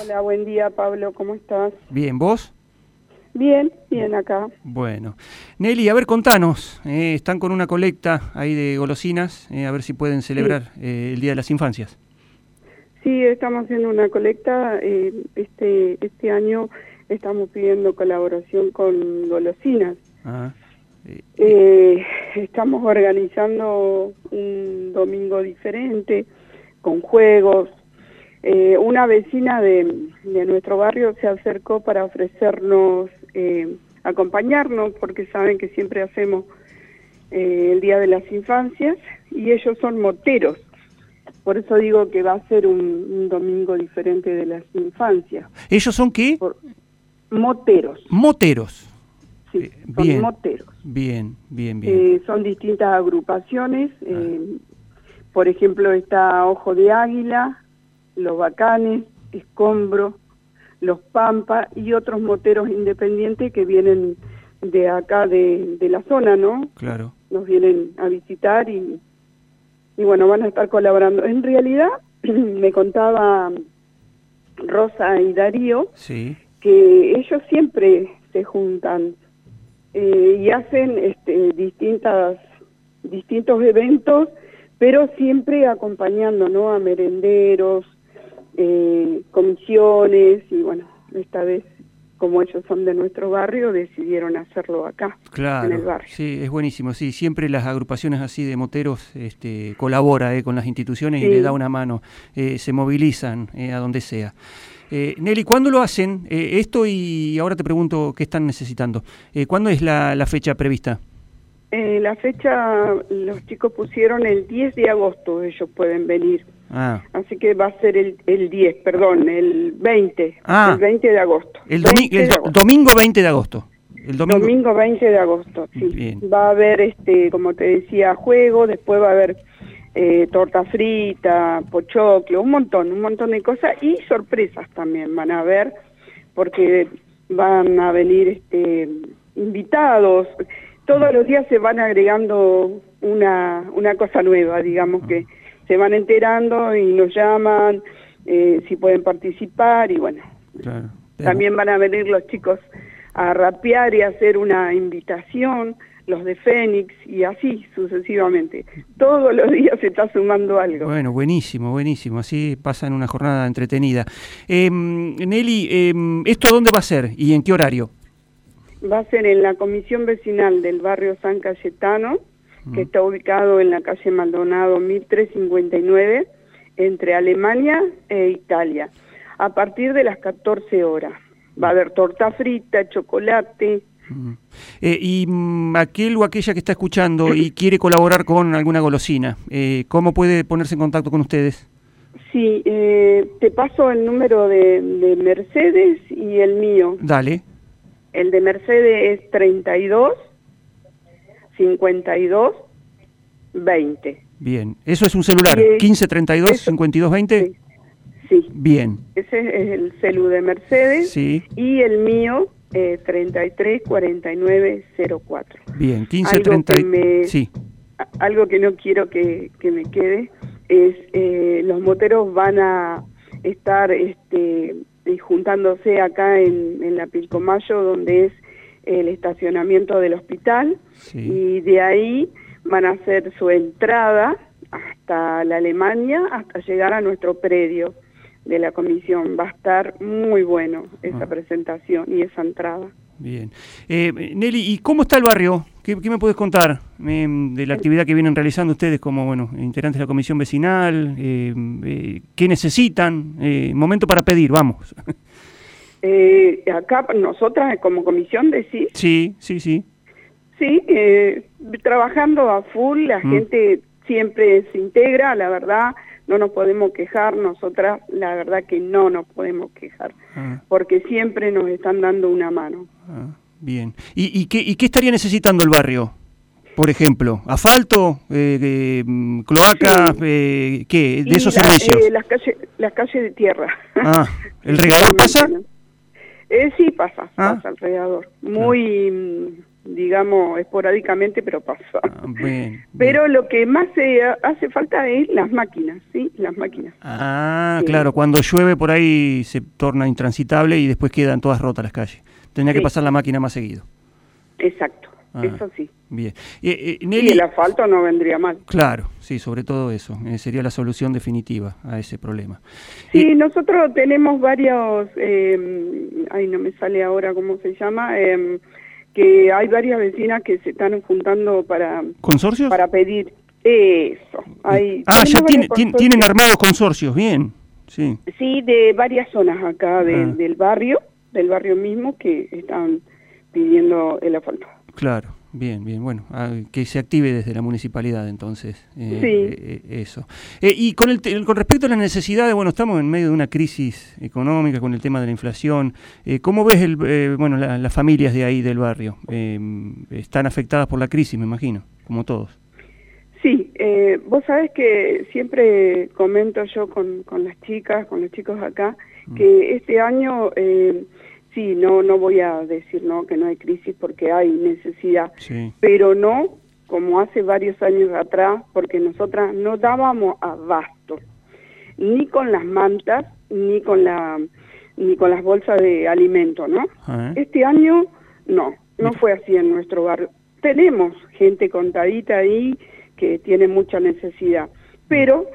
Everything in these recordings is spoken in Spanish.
Hola, buen día Pablo, ¿cómo estás? Bien, ¿vos? Bien, bien acá. Bueno. Nelly, a ver, contanos. eh, están con una colecta ahí de golosinas, eh, a ver si pueden celebrar eh, el Día de las Infancias. Sí, estamos haciendo una colecta. eh, este, este año estamos pidiendo colaboración con golosinas. Ah, eh, Eh, estamos organizando un domingo diferente, con juegos. Eh, una vecina de, de nuestro barrio se acercó para ofrecernos, eh, acompañarnos, porque saben que siempre hacemos eh, el Día de las Infancias, y ellos son moteros. Por eso digo que va a ser un, un domingo diferente de las infancias. ¿Ellos son qué? Por- moteros, Moteros. sí, Eh, son bien. moteros. Bien, bien, bien. Eh, son distintas agrupaciones. eh, por ejemplo, está Ojo de Águila, Los Bacanes, Escombro, Los Pampa y otros moteros independientes que vienen de acá, de, de la zona, ¿no? Claro. Nos vienen a visitar y, y bueno, van a estar colaborando. En realidad, me contaba Rosa y Darío Sí. que ellos siempre se juntan eh, y hacen este, distintas distintos eventos, pero siempre acompañando ¿no? a merenderos, eh, comisiones y bueno, esta vez como ellos son de nuestro barrio decidieron hacerlo acá Claro, en el barrio. sí, es buenísimo. Sí, siempre las agrupaciones así de moteros este, colabora eh, con las instituciones y le da una mano, eh, se movilizan eh, a donde sea. Eh, Nelly, ¿cuándo lo hacen eh, esto? Y ahora te pregunto qué están necesitando. ¿Cuándo es la, la fecha prevista? Eh, la fecha los chicos pusieron el 10 de agosto, ellos pueden venir. Ah, Así que va a ser el, el 10, perdón, el 20, Ah. el 20 de agosto. el, domi- 20 el de do- agosto. domingo 20 de agosto. El domingo. Domingo 20 de agosto, sí. Bien. Va a haber, este, como te decía, juego, después va a haber eh, torta frita, pochoclo, un montón, un montón de cosas y sorpresas también van a haber, porque van a venir este, invitados. Todos los días se van agregando una, una cosa nueva, digamos que se van enterando y nos llaman eh, si pueden participar y bueno, Claro. también van a venir los chicos a rapear y a hacer una invitación, los de Fénix y así sucesivamente. Todos los días se está sumando algo. Bueno, buenísimo, buenísimo. Así pasan una jornada entretenida. Eh, Nelly, eh, ¿esto dónde va a ser y en qué horario? Va a ser en la comisión vecinal del barrio San Cayetano, que está ubicado en la calle Maldonado 1359, entre Alemania e Italia, a partir de las 14 horas. Va a haber torta frita, chocolate, Mm. Eh, y mm, aquel o aquella que está escuchando y quiere colaborar con alguna golosina, eh, ¿cómo puede ponerse en contacto con ustedes? Sí, eh, te paso el número de, de Mercedes y el mío. Dale. El de Mercedes es 32 52 20. Bien. Eso es un celular. Y, eh, 1532 eso- 5220. Sí, sí, Bien. ese es el celu de Mercedes Sí. y el mío eh, 33 49 04. Bien. Algo 1530. que me- Sí. Algo que no quiero que, que me quede es eh, los moteros van a estar este, juntándose acá en, en la Pilcomayo, donde es el estacionamiento del hospital, Sí. y de ahí van a hacer su entrada hasta la Alemania, hasta llegar a nuestro predio de la comisión. Va a estar muy bueno esa Ah. presentación y esa entrada. Bien. Eh, Nelly, ¿y cómo está el barrio? ¿Qué, qué me puedes contar eh, de la actividad que vienen realizando ustedes como bueno integrantes de la comisión vecinal? Eh, eh, ¿Qué necesitan? Eh, momento para pedir, vamos. Eh, acá nosotras como comisión decís, sí, sí, sí. Sí, eh, trabajando a full, la Mm. gente siempre se integra, la verdad, no nos podemos quejar, nosotras la verdad que no nos podemos quejar, Ah, porque siempre nos están dando una mano. ah, bien. ¿Y, y qué, ¿Y qué estaría necesitando el barrio? Por ejemplo, asfalto, eh, eh, mm, cloacas, Sí. eh, ¿qué? De Y esos la- servicios. eh, las calles las calles de tierra. Ah, ¿el regador pasa? Eh, sí, pasa, Ah. pasa el regador. Muy, mm, digamos, esporádicamente, pero pasa. Ah, bien, Pero lo que más se hace falta es las máquinas, ¿sí? Las máquinas. Ah, Sí. claro, cuando llueve por ahí se torna intransitable y después quedan todas rotas las calles. Tendría que pasar la máquina más seguido. Exacto, Ah. eso sí. Bien. Eh, eh, Y Nelly, el asfalto no vendría mal. claro, sí, sobre todo eso. eh, sería la solución definitiva a ese problema. Sí, nosotros tenemos varios, eh, ay, no me sale ahora cómo se llama, eh, que hay varias vecinas que se están juntando para, ¿Consorcios? para pedir eso. Hay, ah, ya tiene- tienen armados consorcios, bien. Sí. Sí, de varias zonas acá de- Ah. del barrio, del barrio mismo, que están pidiendo el asfalto. Claro, bien, bien. Bueno, ah, que se active desde la municipalidad entonces. eh, Sí. eh, eso. Eh, y con, el con respecto a las necesidades, bueno, estamos en medio de una crisis económica con el tema de la inflación. ¿Cómo ves el, bueno, la- las familias de ahí del barrio? Eh, están afectadas por la crisis, me imagino, como todos. Sí, eh, vos sabés que siempre comento yo con, con las chicas, con los chicos acá. Que este año, eh, sí, no, no voy a decir no que no hay crisis porque hay necesidad, Sí. pero no como hace varios años atrás, porque nosotras no dábamos abasto, ni con las mantas, ni con la ni con las bolsas de alimento, ¿no? Ah, ¿eh? Este año no, no fue así en nuestro barrio. Tenemos gente contadita ahí que tiene mucha necesidad, pero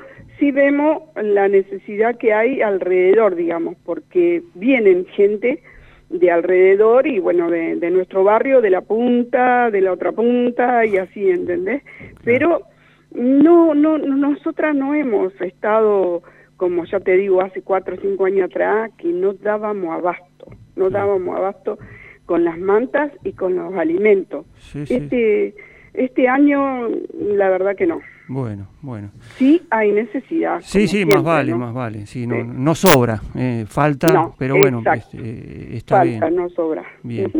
sí vemos la necesidad que hay alrededor, digamos, porque vienen gente de alrededor y bueno, de, de nuestro barrio, de la punta, de la otra punta y así, ¿entendés? Pero no, no, no- nosotras no hemos estado, como ya te digo, hace cuatro o cinco años atrás, que no dábamos abasto, no dábamos abasto con las mantas y con los alimentos. Sí, sí. Este, año, la verdad que no. Bueno, bueno. Sí hay necesidad. Sí, sí, siempre, más vale, ¿no? más vale. Sí, no, Sí. no sobra, eh, falta, No, pero bueno, este, está Falta, bien. no sobra. Bien.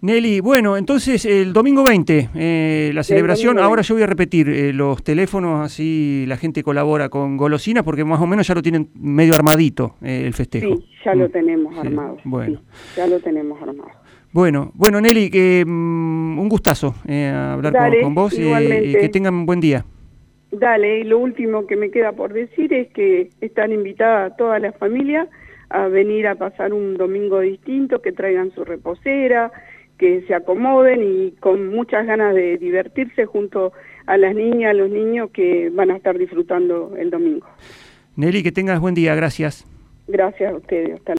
Nelly, bueno, entonces el domingo 20, eh, la celebración, ahora 20. yo voy a repetir eh, los teléfonos, así la gente colabora con golosinas, porque más o menos ya lo tienen medio armadito eh, el festejo. Sí, ya lo Mm. tenemos Sí, armado. Bueno, sí, ya lo tenemos armado. Bueno, bueno Nelly, que, mm, un gustazo eh, hablar con- Dale, con, vos y que tengan un buen día. Dale, y lo último que me queda por decir es que están invitadas todas las familias a venir a pasar un domingo distinto, que traigan su reposera, que se acomoden y con muchas ganas de divertirse junto a las niñas, a los niños que van a estar disfrutando el domingo. Nelly, que tengas buen día, gracias. Gracias a ustedes. Hasta